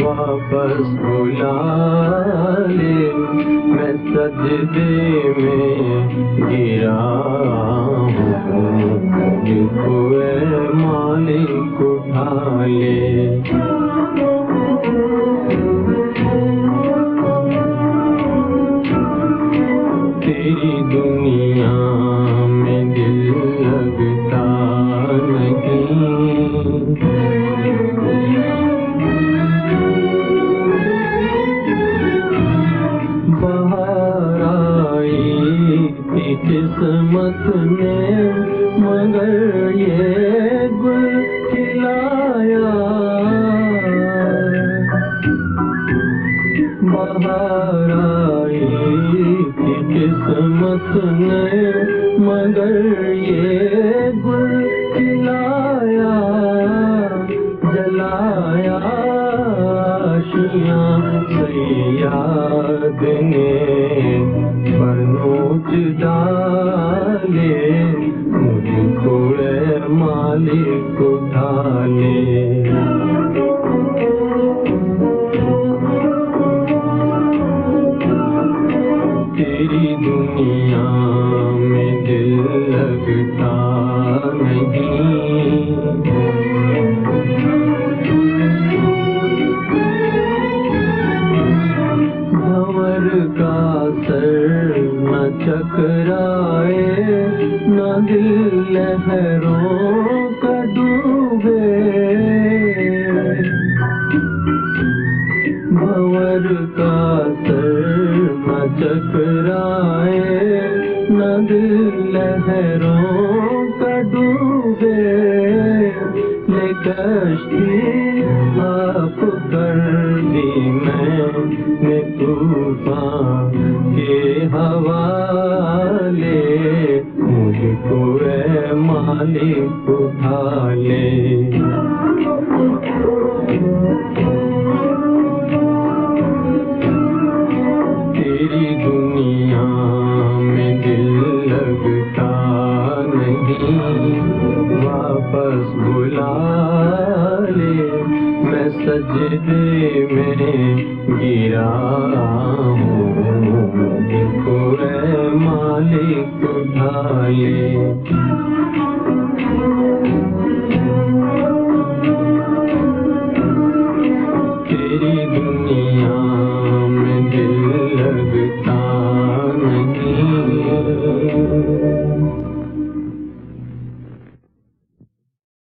वापस बुला मैं सजदे में गिरा मालिक किस्मत ने मगर ये गुल खिलाया। बाहर आई थी किस्मत ने मगर ये गुल खिलाया। जलाया आशियाँ सैयाद ने। बरनोच डाले मुझको मालिक उठाले तेरी दुनिया में दिल लगता नहीं। का सर न चकराए, न दिल लहरों का डूबे। भंवर का सर न चकराए, न दिल लहरों का डूबे। कश्ती आप कर दी मैंने तूफ़ान के हवाले मुझको मालिक वापस बुला गिरा मालिक उठा ले